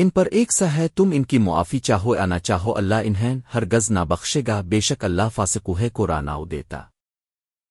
ان پر ایک سا ہے، تم ان کی معافی چاہو یا نہ چاہو، اللہ انہیں ہرگز نہ بخشے گا، بے شک اللہ فاسقوہے کو راناؤ دیتا۔